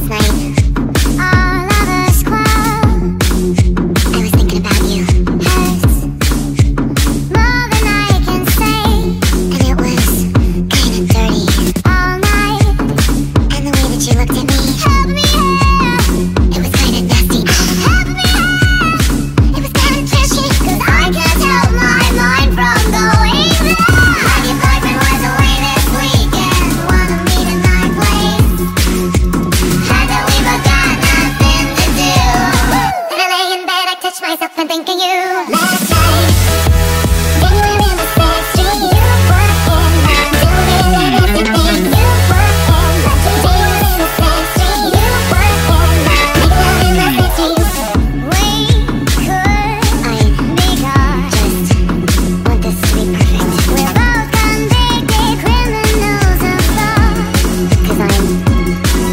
this night.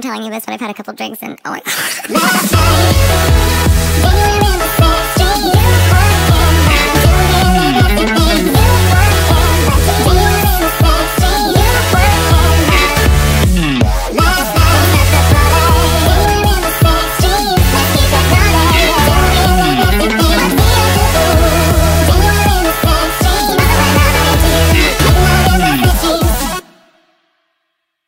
Telling you this, but I've had a couple drinks and oh my god.